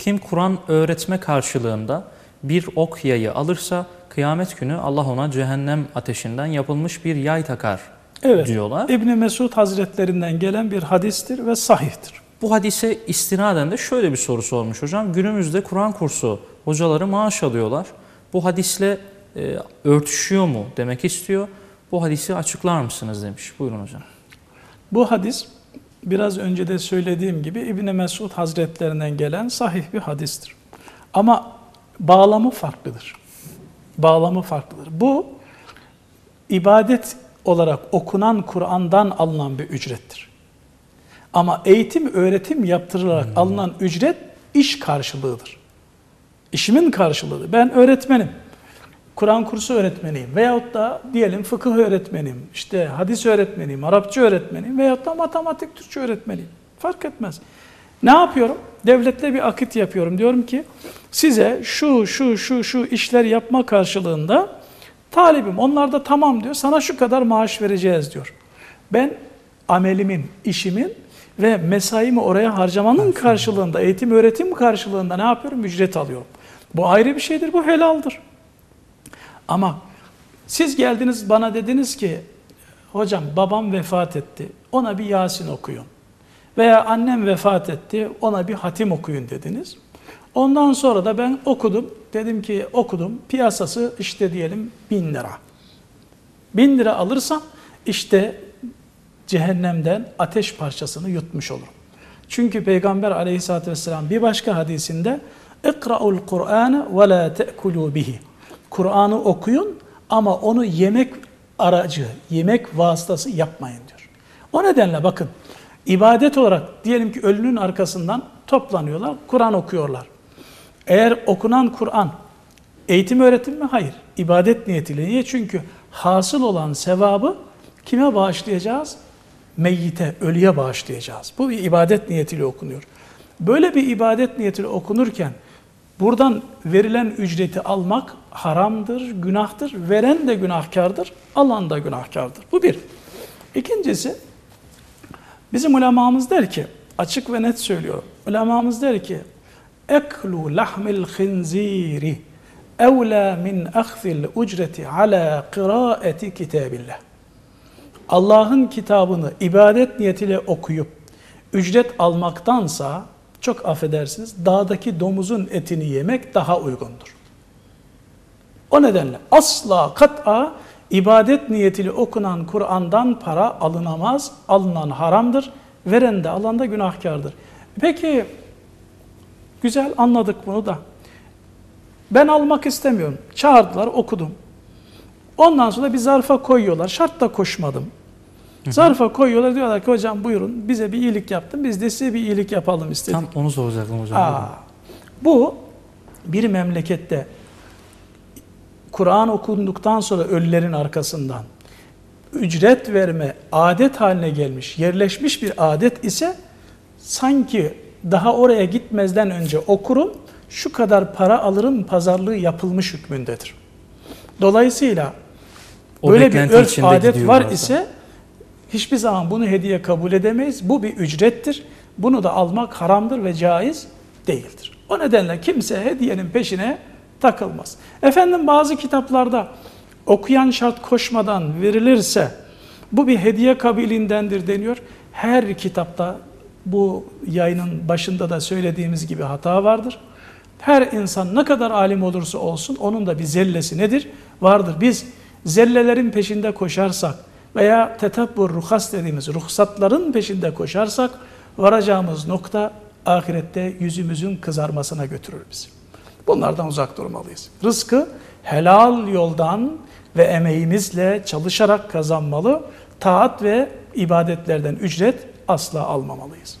Kim Kur'an öğretme karşılığında bir ok yayı alırsa kıyamet günü Allah ona cehennem ateşinden yapılmış bir yay takar Evet. diyorlar. İbni Mesud Hazretlerinden gelen bir hadistir ve sahihtir. Bu hadise istinaden de şöyle bir soru sormuş hocam. Günümüzde Kur'an kursu hocaları maaş alıyorlar. Bu hadisle e, örtüşüyor mu demek istiyor. Bu hadisi açıklar mısınız demiş. Buyurun hocam. Bu hadis biraz önce de söylediğim gibi İbni Mesud Hazretlerinden gelen sahih bir hadistir. Ama bağlamı farklıdır. Bağlamı farklıdır. Bu ibadet olarak okunan Kur'an'dan alınan bir ücrettir. Ama eğitim, öğretim yaptırılarak alınan ücret iş karşılığıdır. İşimin karşılığıdır. Ben öğretmenim. Kur'an kursu öğretmeniyim veyahut da diyelim fıkıh öğretmeniyim, işte hadis öğretmeniyim, Arapça öğretmeniyim veyahut da matematik, Türkçe öğretmeniyim. Fark etmez. Ne yapıyorum? Devletle bir akit yapıyorum. Diyorum ki size şu şu şu şu işler yapma karşılığında talibim onlar da tamam diyor. Sana şu kadar maaş vereceğiz diyor. Ben amelimin, işimin ve mesaimi oraya harcamanın karşılığında, eğitim öğretim karşılığında ne yapıyorum? Ücret alıyorum. Bu ayrı bir şeydir, bu helaldir. Ama siz geldiniz bana dediniz ki hocam babam vefat etti ona bir Yasin okuyun. Veya annem vefat etti ona bir hatim okuyun dediniz. Ondan sonra da ben okudum. Dedim ki okudum piyasası işte diyelim bin lira. Bin lira alırsam işte cehennemden ateş parçasını yutmuş olurum. Çünkü Peygamber aleyhissalatü vesselam bir başka hadisinde اِقْرَأُ الْقُرْآنَ وَلَا تَأْكُلُوا بِهِ Kur'an'ı okuyun ama onu yemek aracı, yemek vasıtası yapmayın diyor. O nedenle bakın ibadet olarak diyelim ki ölünün arkasından toplanıyorlar, Kur'an okuyorlar. Eğer okunan Kur'an eğitim öğretim mi? Hayır. İbadet niyetiyle. Niye? Çünkü hasıl olan sevabı kime bağışlayacağız? Meyyite, ölüye bağışlayacağız. Bu bir ibadet niyetiyle okunuyor. Böyle bir ibadet niyetiyle okunurken buradan verilen ücreti almak haramdır, günahtır. Veren de günahkardır, alan da günahkardır. Bu bir. İkincisi, bizim ulemamız der ki, açık ve net söylüyorum. Ulemamız der ki, eklu lahmil khinziri evla min akhzil ucreti ala kıraeti kitabillah. Allah'ın kitabını ibadet niyetiyle okuyup ücret almaktansa çok affedersiniz dağdaki domuzun etini yemek daha uygundur. O nedenle asla kat'a ibadet niyetiyle okunan Kur'an'dan para alınamaz, alınan haramdır, veren de alan da günahkardır. Peki güzel anladık bunu da. Ben almak istemiyorum. Çağırdılar okudum. Ondan sonra bir zarfa koyuyorlar. Şart da koşmadım. Zarfa koyuyorlar diyorlar ki hocam buyurun bize bir iyilik yaptın biz de size bir iyilik yapalım istedik. Tam onu soracaktım hocam. Aa, bu bir memlekette Kur'an okunduktan sonra ölülerin arkasından ücret verme adet haline gelmiş, yerleşmiş bir adet ise sanki daha oraya gitmezden önce okurum, şu kadar para alırım pazarlığı yapılmış hükmündedir. Dolayısıyla O böyle bir örf adet var bazen. ise hiçbir zaman bunu hediye kabul edemeyiz. Bu bir ücrettir. Bunu da almak haramdır ve caiz değildir. O nedenle kimse hediyenin peşine takılmaz. Efendim bazı kitaplarda okuyan şart koşmadan verilirse bu bir hediye kabiliğindendir deniyor. Her kitapta bu yayının başında da söylediğimiz gibi hata vardır. Her insan ne kadar alim olursa olsun onun da bir zellesi nedir? Vardır. Biz zellelerin peşinde koşarsak veya tetabbur ruhas dediğimiz ruhsatların peşinde koşarsak varacağımız nokta ahirette yüzümüzün kızarmasına götürür bizi. Bunlardan uzak durmalıyız. Rızkı helal yoldan ve emeğimizle çalışarak kazanmalı. Taat ve ibadetlerden ücret asla almamalıyız.